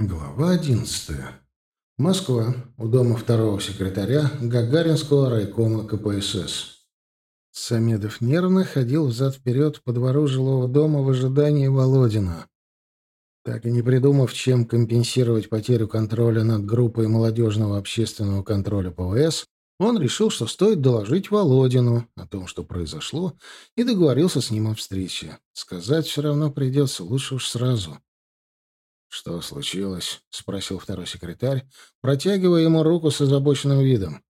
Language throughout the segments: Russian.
Глава одиннадцатая. Москва. У дома второго секретаря Гагаринского райкома КПСС. Самедов нервно ходил взад-вперед по двору жилого дома в ожидании Володина. Так и не придумав, чем компенсировать потерю контроля над группой молодежного общественного контроля ПВС, он решил, что стоит доложить Володину о том, что произошло, и договорился с ним о встрече. Сказать все равно придется, лучше уж сразу. «Что случилось?» — спросил второй секретарь, протягивая ему руку с озабоченным видом.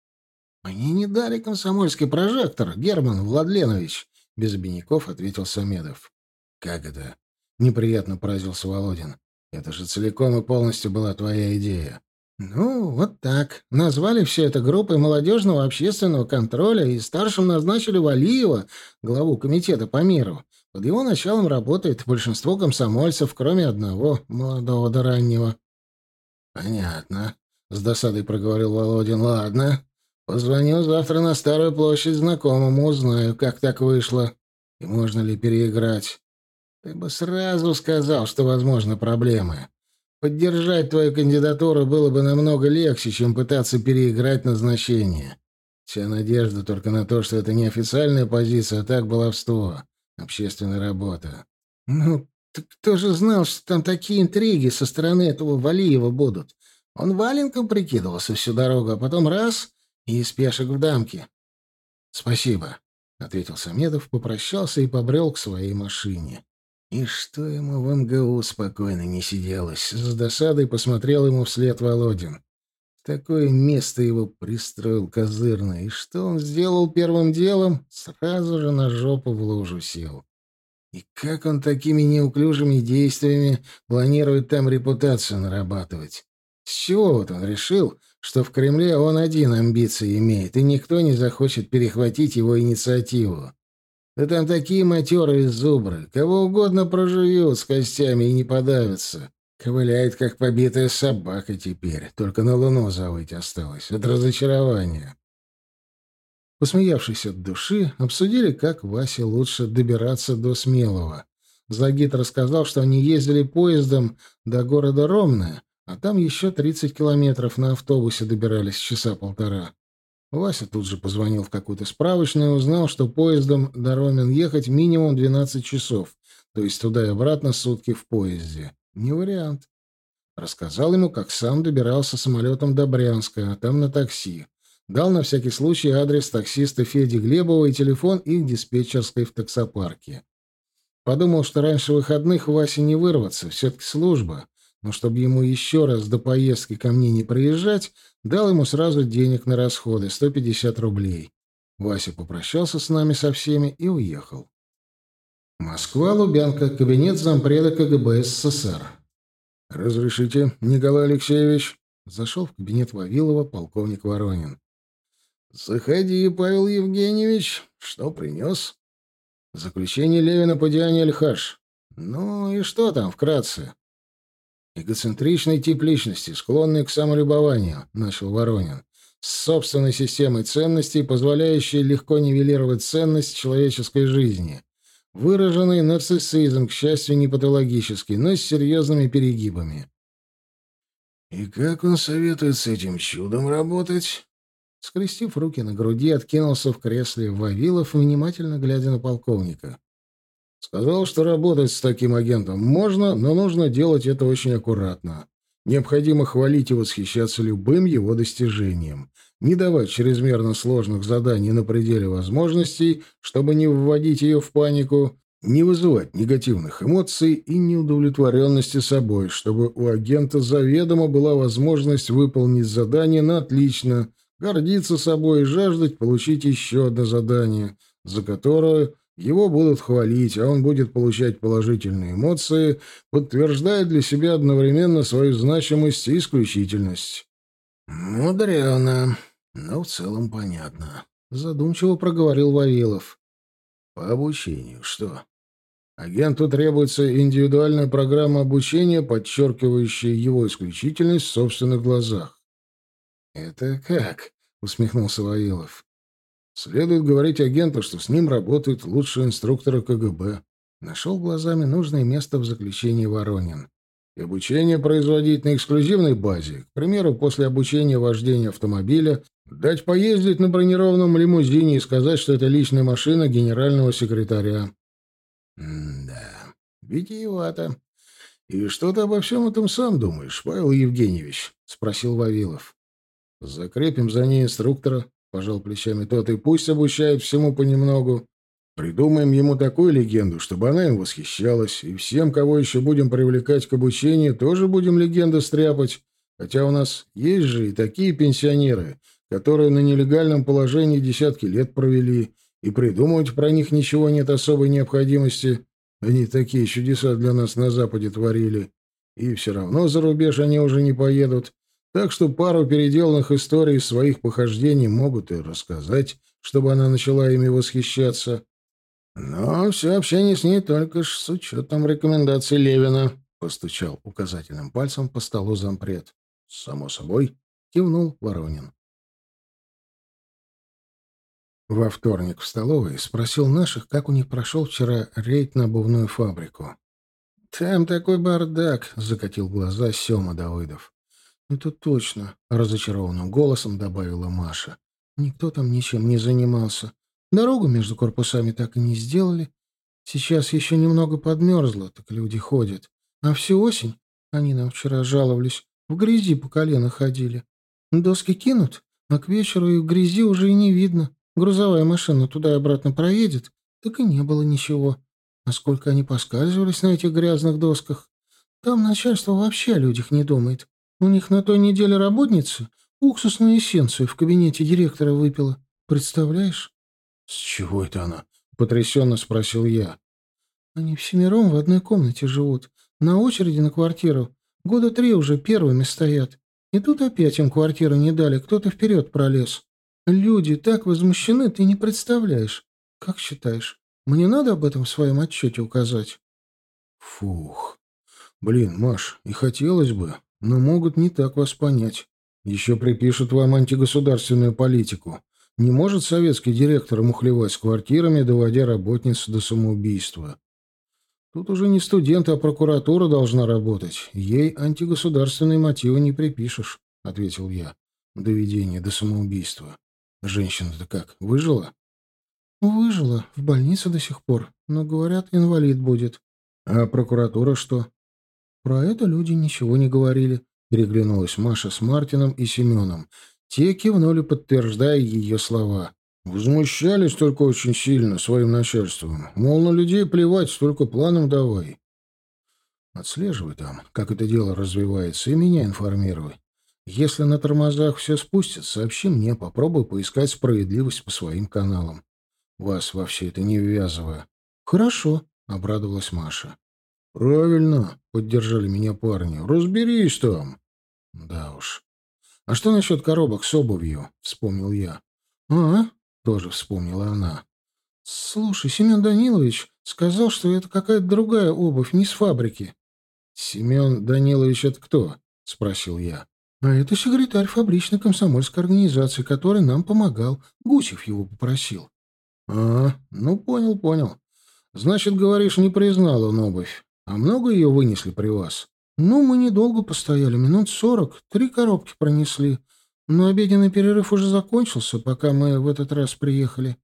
«Мне не дали комсомольский прожектор, Герман Владленович», — без обиняков ответил Самедов. «Как это?» — неприятно поразился Володин. «Это же целиком и полностью была твоя идея». «Ну, вот так. Назвали все это группой молодежного общественного контроля и старшим назначили Валиева, главу комитета по миру. Под его началом работает большинство комсомольцев, кроме одного, молодого да раннего. — Понятно, — с досадой проговорил Володин. — Ладно, позвоню завтра на Старую площадь знакомому, узнаю, как так вышло и можно ли переиграть. Ты бы сразу сказал, что возможны проблемы. Поддержать твою кандидатуру было бы намного легче, чем пытаться переиграть назначение. Вся надежда только на то, что это не официальная позиция, а так баловство. Общественная работа. Ну, так кто же знал, что там такие интриги со стороны этого Валиева будут? Он валенком прикидывался всю дорогу, а потом раз — и из пешек в дамке. — Спасибо, — ответил Самедов, попрощался и побрел к своей машине. И что ему в МГУ спокойно не сиделось? С досадой посмотрел ему вслед Володин. Такое место его пристроил козырно. И что он сделал первым делом? Сразу же на жопу в лужу сел. И как он такими неуклюжими действиями планирует там репутацию нарабатывать? С чего вот он решил, что в Кремле он один амбиции имеет, и никто не захочет перехватить его инициативу? Да там такие матерые зубры, кого угодно проживют с костями и не подавятся. Ковыляет, как побитая собака теперь, только на луну завыть осталось от разочарования. Посмеявшись от души, обсудили, как Васе лучше добираться до Смелого. Загид рассказал, что они ездили поездом до города Ромное, а там еще 30 километров на автобусе добирались часа полтора. Вася тут же позвонил в какую-то справочную и узнал, что поездом до Ромин ехать минимум 12 часов, то есть туда и обратно сутки в поезде. Не вариант. Рассказал ему, как сам добирался самолетом до Брянска, а там на такси. Дал на всякий случай адрес таксиста Феди Глебова и телефон их диспетчерской в таксопарке. Подумал, что раньше выходных Васе не вырваться, все-таки служба. Но чтобы ему еще раз до поездки ко мне не приезжать, дал ему сразу денег на расходы, 150 рублей. Вася попрощался с нами со всеми и уехал. Москва, Лубянка, кабинет зампреда КГБ СССР. «Разрешите, Николай Алексеевич?» Зашел в кабинет Вавилова полковник Воронин. «Заходи, Павел Евгеньевич. Что принес?» «Заключение Левина по Диане Альхаш. Ну и что там вкратце?» «Эгоцентричный тип личности, склонный к самолюбованию», — начал Воронин. «С собственной системой ценностей, позволяющей легко нивелировать ценность человеческой жизни. Выраженный нарциссизм, к счастью, не патологический, но с серьезными перегибами». «И как он советует с этим чудом работать?» Скрестив руки на груди, откинулся в кресле Вавилов, внимательно глядя на полковника. Сказал, что работать с таким агентом можно, но нужно делать это очень аккуратно. Необходимо хвалить и восхищаться любым его достижением. Не давать чрезмерно сложных заданий на пределе возможностей, чтобы не вводить ее в панику, не вызывать негативных эмоций и неудовлетворенности собой, чтобы у агента заведомо была возможность выполнить задание на отлично – гордиться собой и жаждать получить еще одно задание, за которое его будут хвалить, а он будет получать положительные эмоции, подтверждая для себя одновременно свою значимость и исключительность. «Мудрено, но в целом понятно», — задумчиво проговорил Вавилов. «По обучению что?» Агенту требуется индивидуальная программа обучения, подчеркивающая его исключительность в собственных глазах. «Это как?» — усмехнулся Вавилов. «Следует говорить агенту, что с ним работают лучшие инструкторы КГБ». Нашел глазами нужное место в заключении Воронин. и обучение производить на эксклюзивной базе, к примеру, после обучения вождения автомобиля, дать поездить на бронированном лимузине и сказать, что это личная машина генерального секретаря. М-да, витиевато. И что ты обо всем этом сам думаешь, Павел Евгеньевич? — спросил Вавилов. Закрепим за ней инструктора, — пожал плечами тот, — и пусть обучает всему понемногу. Придумаем ему такую легенду, чтобы она им восхищалась, и всем, кого еще будем привлекать к обучению, тоже будем легенды стряпать. Хотя у нас есть же и такие пенсионеры, которые на нелегальном положении десятки лет провели, и придумывать про них ничего нет особой необходимости. Они такие чудеса для нас на Западе творили. И все равно за рубеж они уже не поедут. Так что пару переделанных историй своих похождений могут и рассказать, чтобы она начала ими восхищаться. Но все общение с ней только ж с учетом рекомендаций Левина, — постучал указательным пальцем по столу зампред. — Само собой, — кивнул Воронин. Во вторник в столовой спросил наших, как у них прошел вчера рейд на обувную фабрику. «Там такой бардак!» — закатил глаза Сема Давыдов. «Это точно!» — разочарованным голосом добавила Маша. «Никто там ничем не занимался. Дорогу между корпусами так и не сделали. Сейчас еще немного подмерзло, так люди ходят. А всю осень, они нам вчера жаловались, в грязи по колено ходили. Доски кинут, а к вечеру и в грязи уже и не видно. Грузовая машина туда и обратно проедет, так и не было ничего. А сколько они поскальзывались на этих грязных досках. Там начальство вообще о людях не думает. У них на той неделе работница уксусную эссенцию в кабинете директора выпила. Представляешь? «С чего это она?» — потрясенно спросил я. «Они всемиром в одной комнате живут, на очереди на квартиру. Года три уже первыми стоят. И тут опять им квартиру не дали, кто-то вперед пролез. Люди так возмущены, ты не представляешь. Как считаешь, мне надо об этом в своем отчете указать?» «Фух. Блин, Маш, и хотелось бы, но могут не так вас понять. Еще припишут вам антигосударственную политику. Не может советский директор мухлевать с квартирами, доводя работниц до самоубийства. Тут уже не студент, а прокуратура должна работать. Ей антигосударственные мотивы не припишешь, — ответил я. Доведение до самоубийства. Женщина-то как, выжила? Выжила. В больнице до сих пор. Но, говорят, инвалид будет. А прокуратура что? Про это люди ничего не говорили. Переглянулась Маша с Мартином и Семеном. Те кивнули, подтверждая ее слова. Возмущались только очень сильно своим начальством. Мол, на людей плевать, только планом давай. Отслеживай там, как это дело развивается, и меня информируй. Если на тормозах все спустится, сообщи мне, попробуй поискать справедливость по своим каналам. Вас во все это не ввязывая. — Хорошо, — обрадовалась Маша. — Правильно, — поддержали меня парни. — Разберись там. Да уж. «А что насчет коробок с обувью?» — вспомнил я. «А?» — тоже вспомнила она. «Слушай, Семен Данилович сказал, что это какая-то другая обувь, не с фабрики». «Семен Данилович — это кто?» — спросил я. «А это секретарь фабричной комсомольской организации, который нам помогал. Гусев его попросил». «А, ну понял, понял. Значит, говоришь, не признал он обувь. А много ее вынесли при вас?» Ну, мы недолго постояли, минут сорок, три коробки пронесли. Но обеденный перерыв уже закончился, пока мы в этот раз приехали.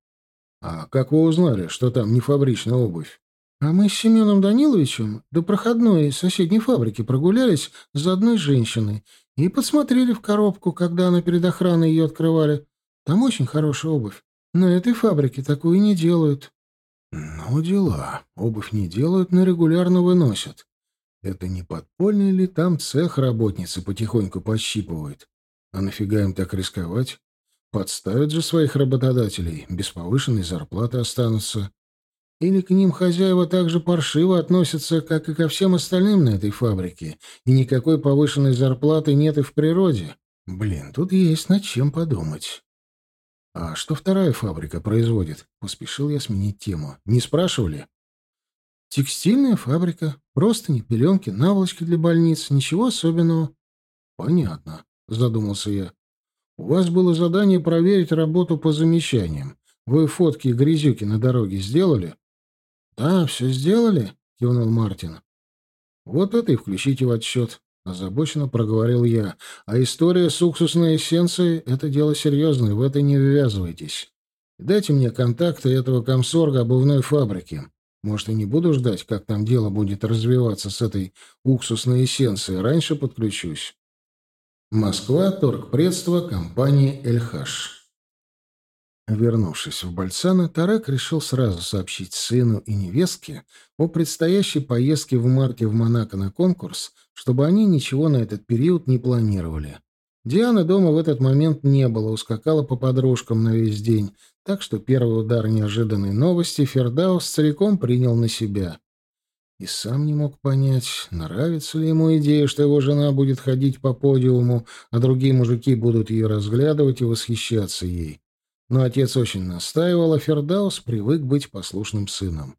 А как вы узнали, что там не фабричная обувь? А мы с Семеном Даниловичем до проходной соседней фабрики прогулялись за одной женщиной и подсмотрели в коробку, когда она перед охраной ее открывали. Там очень хорошая обувь. На этой фабрике такую не делают. Ну, дела. Обувь не делают, но регулярно выносят. Это не подпольный ли там цех работницы потихоньку подщипывают? А нафига им так рисковать? Подставят же своих работодателей, без повышенной зарплаты останутся. Или к ним хозяева так же паршиво относятся, как и ко всем остальным на этой фабрике, и никакой повышенной зарплаты нет и в природе. Блин, тут есть над чем подумать. А что вторая фабрика производит? Поспешил я сменить тему. Не спрашивали? Текстильная фабрика, простыни, пеленки, наволочки для больниц, ничего особенного. Понятно, задумался я. У вас было задание проверить работу по замечаниям. Вы фотки и грязюки на дороге сделали? Да, все сделали, кивнул Мартин. Вот это и включите в отчет. Озабоченно проговорил я. А история с уксусной эссенцией — это дело серьезное, в это не ввязывайтесь. Дайте мне контакты этого комсорга обувной фабрики. Может, и не буду ждать, как там дело будет развиваться с этой уксусной эссенцией. Раньше подключусь. Москва, торгпредство компании «Эльхаш». Вернувшись в Бальцано, Тарек решил сразу сообщить сыну и невестке о предстоящей поездке в марте в Монако на конкурс, чтобы они ничего на этот период не планировали. Дианы дома в этот момент не было, ускакала по подружкам на весь день, так что первый удар неожиданной новости Фердаус целиком принял на себя. И сам не мог понять, нравится ли ему идея, что его жена будет ходить по подиуму, а другие мужики будут ее разглядывать и восхищаться ей. Но отец очень настаивал, а Фердаус привык быть послушным сыном.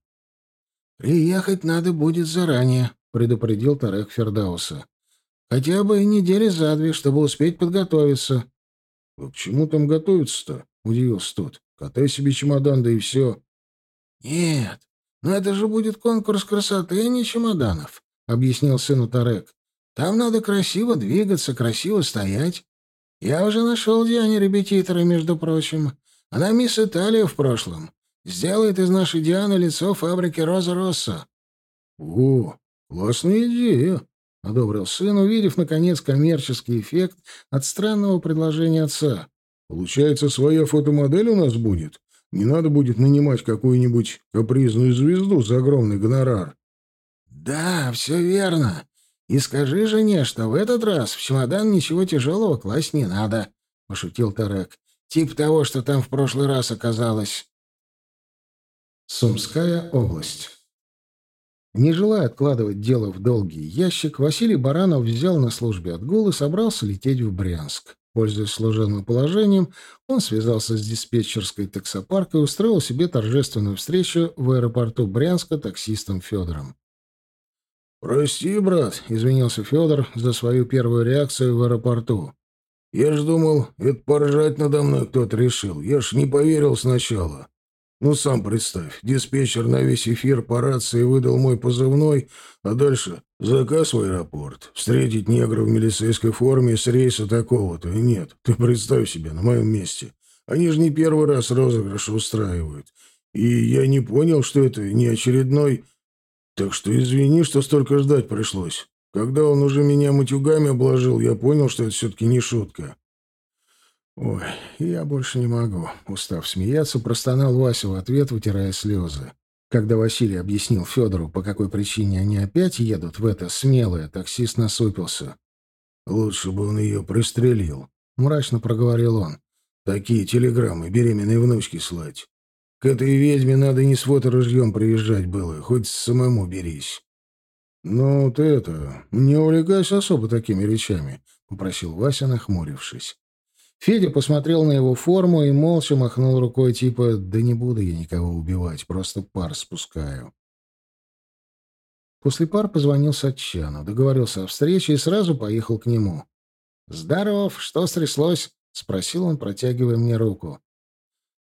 «Приехать надо будет заранее», — предупредил Тарек Фердауса. «Хотя бы недели за две, чтобы успеть подготовиться». «А «К чему там готовиться-то?» — удивился тот. «Катай себе чемодан, да и все». «Нет, но это же будет конкурс красоты, а не чемоданов», — объяснил сыну Тарек. «Там надо красиво двигаться, красиво стоять. Я уже нашел Диане репетитора, между прочим. Она мисс Италия в прошлом. Сделает из нашей Дианы лицо фабрики Роза Росса. — О, классная идея! — одобрил сын, увидев, наконец, коммерческий эффект от странного предложения отца. — Получается, своя фотомодель у нас будет? Не надо будет нанимать какую-нибудь капризную звезду за огромный гонорар. — Да, все верно. И скажи жене, что в этот раз в чемодан ничего тяжелого класть не надо, — пошутил Тарек. — Тип того, что там в прошлый раз оказалось. Сумская область. Не желая откладывать дело в долгий ящик, Василий Баранов взял на службе отгул и собрался лететь в Брянск. Пользуясь служебным положением, он связался с диспетчерской таксопарка и устроил себе торжественную встречу в аэропорту Брянска таксистом Федором. «Прости, брат», — извинился Федор за свою первую реакцию в аэропорту. «Я ж думал, это поржать надо мной кто-то решил. Я ж не поверил сначала. Ну, сам представь, диспетчер на весь эфир по рации выдал мой позывной, а дальше заказ в аэропорт. Встретить негра в милицейской форме с рейса такого-то. Нет, ты представь себе, на моем месте. Они же не первый раз розыгрыш устраивают. И я не понял, что это не очередной так что извини, что столько ждать пришлось. Когда он уже меня матюгами обложил, я понял, что это все-таки не шутка. «Ой, я больше не могу», — устав смеяться, простонал Вася в ответ, вытирая слезы. Когда Василий объяснил Федору, по какой причине они опять едут в это смелое, таксист насупился. «Лучше бы он ее пристрелил», — мрачно проговорил он. «Такие телеграммы беременной внучке слать. К этой ведьме надо не с фоторужьем приезжать было, хоть самому берись. — Ну, ты это, не увлекайся особо такими речами, — попросил Вася, нахмурившись. Федя посмотрел на его форму и молча махнул рукой, типа «Да не буду я никого убивать, просто пар спускаю». После пар позвонил Сатчану, договорился о встрече и сразу поехал к нему. «Здоров, что стряслось?» — спросил он, протягивая мне руку.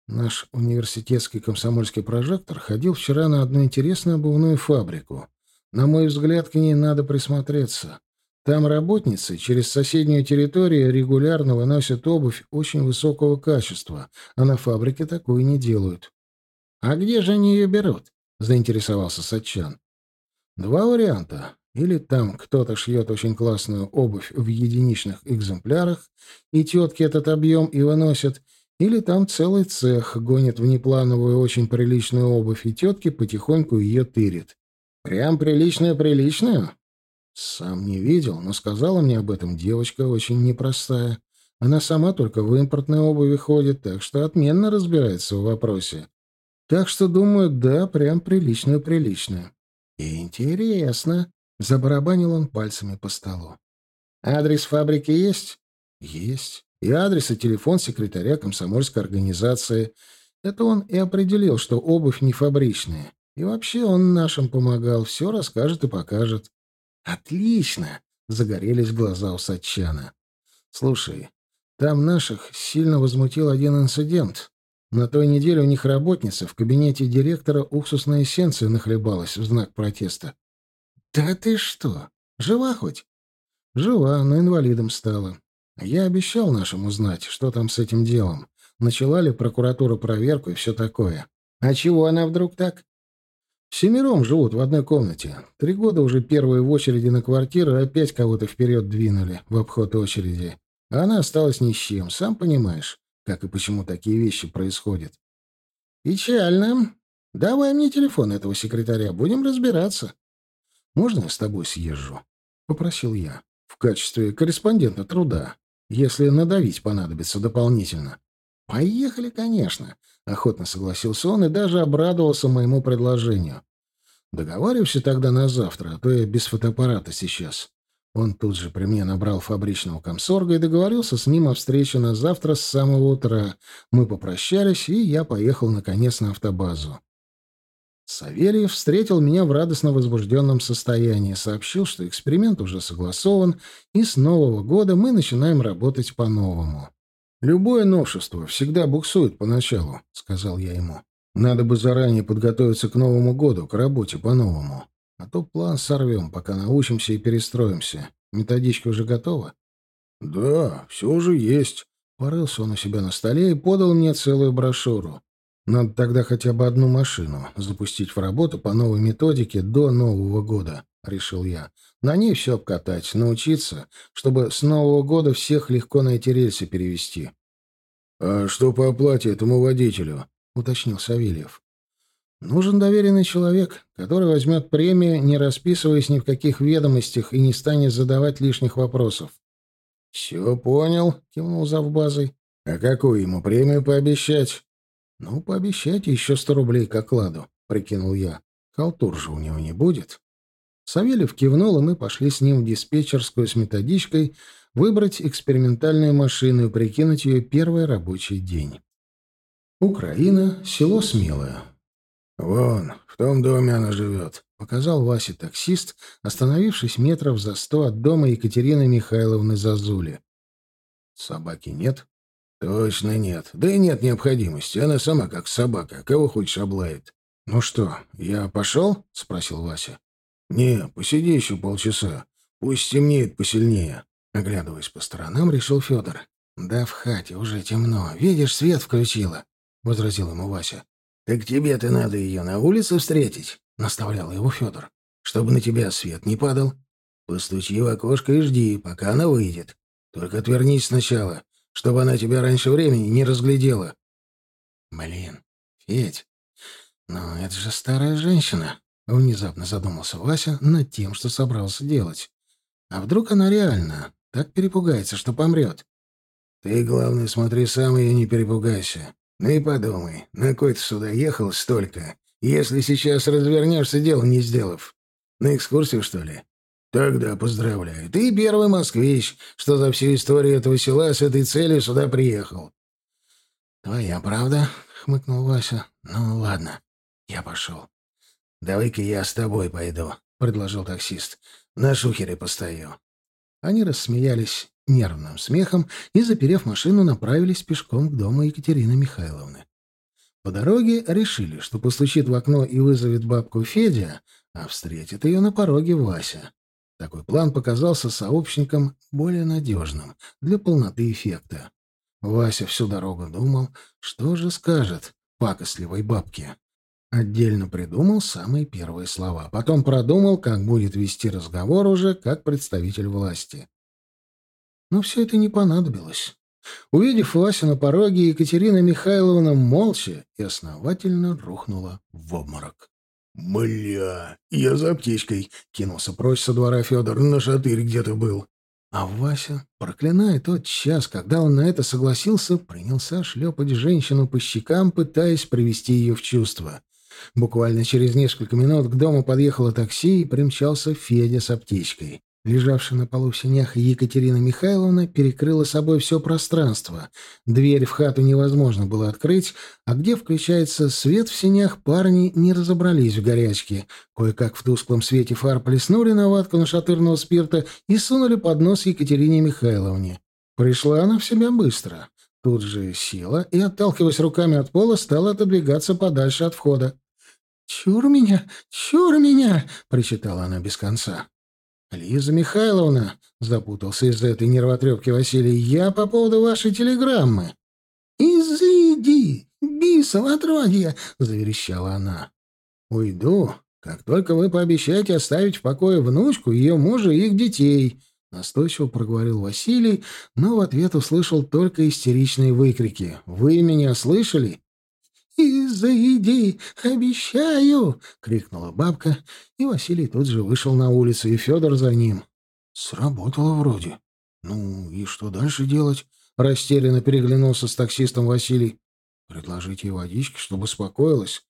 Наш университетский комсомольский прожектор ходил вчера на одну интересную обувную фабрику. На мой взгляд, к ней надо присмотреться. Там работницы через соседнюю территорию регулярно выносят обувь очень высокого качества, а на фабрике такую не делают. — А где же они ее берут? — заинтересовался Сачан. — Два варианта. Или там кто-то шьет очень классную обувь в единичных экземплярах, и тетки этот объем и выносят, или там целый цех гонит внеплановую очень приличную обувь, и тетки потихоньку ее тырит. Прям приличную-приличную? Сам не видел, но сказала мне об этом девочка очень непростая. Она сама только в импортной обуви ходит, так что отменно разбирается в вопросе. Так что, думаю, да, прям приличную-приличную. Интересно. Забарабанил он пальцами по столу. Адрес фабрики есть? Есть и адрес и телефон секретаря комсомольской организации. Это он и определил, что обувь не фабричная. И вообще он нашим помогал, все расскажет и покажет. «Отлично!» — загорелись глаза у Сатчана. «Слушай, там наших сильно возмутил один инцидент. На той неделе у них работница в кабинете директора уксусной эссенции нахлебалась в знак протеста. «Да ты что? Жива хоть?» «Жива, но инвалидом стала. Я обещал нашим узнать, что там с этим делом. Начала ли прокуратура проверку и все такое. А чего она вдруг так?» Семером живут в одной комнате. Три года уже первые в очереди на квартиру опять кого-то вперед двинули в обход очереди. А она осталась ни с чем, сам понимаешь, как и почему такие вещи происходят. Печально. Давай мне телефон этого секретаря, будем разбираться. Можно я с тобой съезжу? Попросил я. В качестве корреспондента труда, если надавить понадобится дополнительно. Поехали, конечно. Охотно согласился он и даже обрадовался моему предложению. Договаривайся тогда на завтра, а то я без фотоаппарата сейчас. Он тут же при мне набрал фабричного комсорга и договорился с ним о встрече на завтра с самого утра. Мы попрощались, и я поехал, наконец, на автобазу. Савельев встретил меня в радостно возбужденном состоянии, сообщил, что эксперимент уже согласован, и с Нового года мы начинаем работать по-новому. «Любое новшество всегда буксует поначалу», — сказал я ему. «Надо бы заранее подготовиться к Новому году, к работе по-новому. А то план сорвем, пока научимся и перестроимся. Методичка уже готова?» «Да, все уже есть». Порылся он у себя на столе и подал мне целую брошюру. Надо тогда хотя бы одну машину запустить в работу по новой методике до Нового года, — решил я. На ней все обкатать, научиться, чтобы с Нового года всех легко на эти рельсы перевести. — А что по оплате этому водителю? — уточнил Савельев. Нужен доверенный человек, который возьмет премию, не расписываясь ни в каких ведомостях и не станет задавать лишних вопросов. — Все понял, — кивнул завбазой. — А какую ему премию пообещать? — Ну, пообещайте еще сто рублей к окладу, — прикинул я. Халтур же у него не будет. Савельев кивнул, и мы пошли с ним в диспетчерскую с методичкой выбрать экспериментальную машину и прикинуть ее первый рабочий день. Украина, село Смелое. «Вон, в том доме она живет», — показал Васе таксист, остановившись метров за сто от дома Екатерины Михайловны Зазули. «Собаки нет?» «Точно нет. Да и нет необходимости. Она сама как собака. Кого хочешь облает». «Ну что, я пошел?» — спросил Вася. «Не, посиди еще полчаса. Пусть темнеет посильнее». Оглядываясь по сторонам, решил Федор. «Да в хате уже темно. Видишь, свет включила», — возразил ему Вася. «Так тебе-то надо ее на улице встретить», — наставлял его Федор. «Чтобы на тебя свет не падал. Постучи в окошко и жди, пока она выйдет. Только отвернись сначала, чтобы она тебя раньше времени не разглядела». «Блин, Федь, но это же старая женщина», — внезапно задумался Вася над тем, что собрался делать. «А вдруг она реально так перепугается, что помрет?» «Ты, главное, смотри сам и не перепугайся. Ну и подумай, на кой ты сюда ехал столько, если сейчас развернешься, дело не сделав? На экскурсию, что ли? Тогда поздравляю. Ты первый москвич, что за всю историю этого села с этой целью сюда приехал. Твоя правда, хмыкнул Вася. Ну ладно, я пошел. Давай-ка я с тобой пойду, предложил таксист. На шухере постою. Они рассмеялись нервным смехом и, заперев машину, направились пешком к дому Екатерины Михайловны. По дороге решили, что постучит в окно и вызовет бабку Федя, а встретит ее на пороге Вася. Такой план показался сообщникам более надежным для полноты эффекта. Вася всю дорогу думал, что же скажет пакостливой бабке. Отдельно придумал самые первые слова, потом продумал, как будет вести разговор уже как представитель власти. Но все это не понадобилось. Увидев Васю на пороге, Екатерина Михайловна молча и основательно рухнула в обморок. «Бля, я за аптечкой!» — кинулся прочь со двора Федор. «На шатырь где-то был». А Вася, проклиная тот час, когда он на это согласился, принялся шлепать женщину по щекам, пытаясь привести ее в чувство. Буквально через несколько минут к дому подъехало такси и примчался Федя с аптечкой. Лежавшая на полу в синях Екатерина Михайловна перекрыла собой все пространство. Дверь в хату невозможно было открыть, а где включается свет в синях, парни не разобрались в горячке. Кое-как в тусклом свете фар плеснули на ватку нашатырного спирта и сунули под нос Екатерине Михайловне. Пришла она в себя быстро. Тут же села и, отталкиваясь руками от пола, стала отодвигаться подальше от входа. «Чур меня! Чур меня!» — причитала она без конца. «Лиза Михайловна», — запутался из этой нервотрепки Василий, — «я по поводу вашей телеграммы». «Изыди, бисово отродье!» — заверещала она. «Уйду, как только вы пообещаете оставить в покое внучку, ее мужа и их детей», — настойчиво проговорил Василий, но в ответ услышал только истеричные выкрики. «Вы меня слышали?» «Изыди, обещаю!» — крикнула бабка, и Василий тут же вышел на улицу, и Федор за ним. «Сработало вроде. Ну и что дальше делать?» — растерянно переглянулся с таксистом Василий. «Предложить ей водички, чтобы успокоилась?»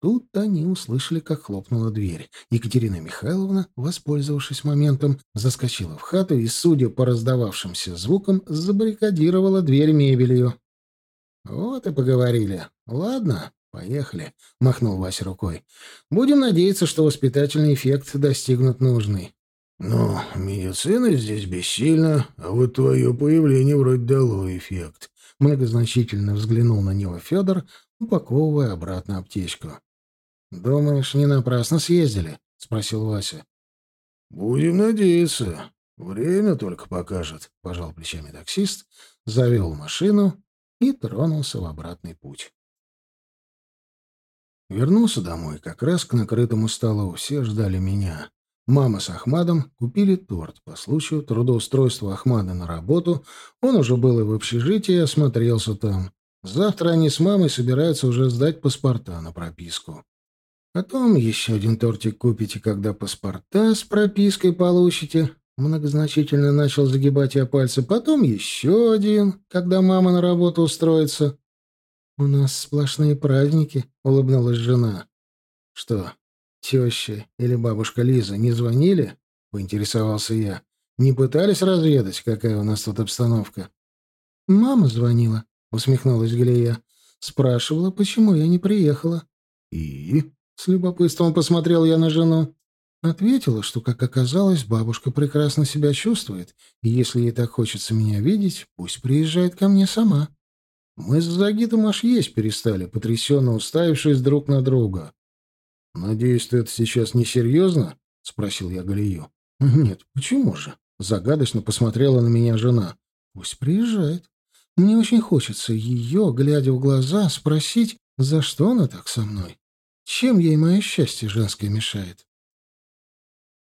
Тут они услышали, как хлопнула дверь. Екатерина Михайловна, воспользовавшись моментом, заскочила в хату и, судя по раздававшимся звукам, забаррикадировала дверь мебелью. «Вот и поговорили. Ладно, поехали», — махнул Вася рукой. «Будем надеяться, что воспитательный эффект достигнут нужный». «Ну, медицина здесь бессильна, а вот твое появление вроде дало эффект», — многозначительно взглянул на него Федор, упаковывая обратно аптечку. «Думаешь, не напрасно съездили?» — спросил Вася. «Будем надеяться. Время только покажет», — пожал плечами таксист, завел машину и тронулся в обратный путь. Вернулся домой как раз к накрытому столу. Все ждали меня. Мама с Ахмадом купили торт по случаю трудоустройства Ахмада на работу. Он уже был и в общежитии, осмотрелся там. Завтра они с мамой собираются уже сдать паспорта на прописку. Потом еще один тортик купите, когда паспорта с пропиской получите. Многозначительно начал загибать я пальцы. Потом еще один, когда мама на работу устроится. «У нас сплошные праздники», — улыбнулась жена. «Что, теща или бабушка Лиза не звонили?» — поинтересовался я. «Не пытались разведать, какая у нас тут обстановка?» «Мама звонила», — усмехнулась Галия. «Спрашивала, почему я не приехала». «И?» — с любопытством посмотрел я на жену. Ответила, что, как оказалось, бабушка прекрасно себя чувствует, и если ей так хочется меня видеть, пусть приезжает ко мне сама. Мы с Загитом аж есть перестали, потрясенно уставившись друг на друга. «Надеюсь, ты это сейчас несерьезно?» — спросил я Галию. «Нет, почему же?» — загадочно посмотрела на меня жена. «Пусть приезжает. Мне очень хочется ее, глядя в глаза, спросить, за что она так со мной. Чем ей мое счастье женское мешает?»